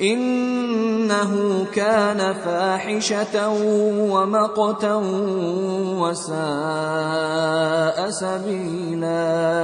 إِنَّهُ كَانَ فَاحِشَةً وَمَقْتًا وَسَاءَ سَبِيلًا.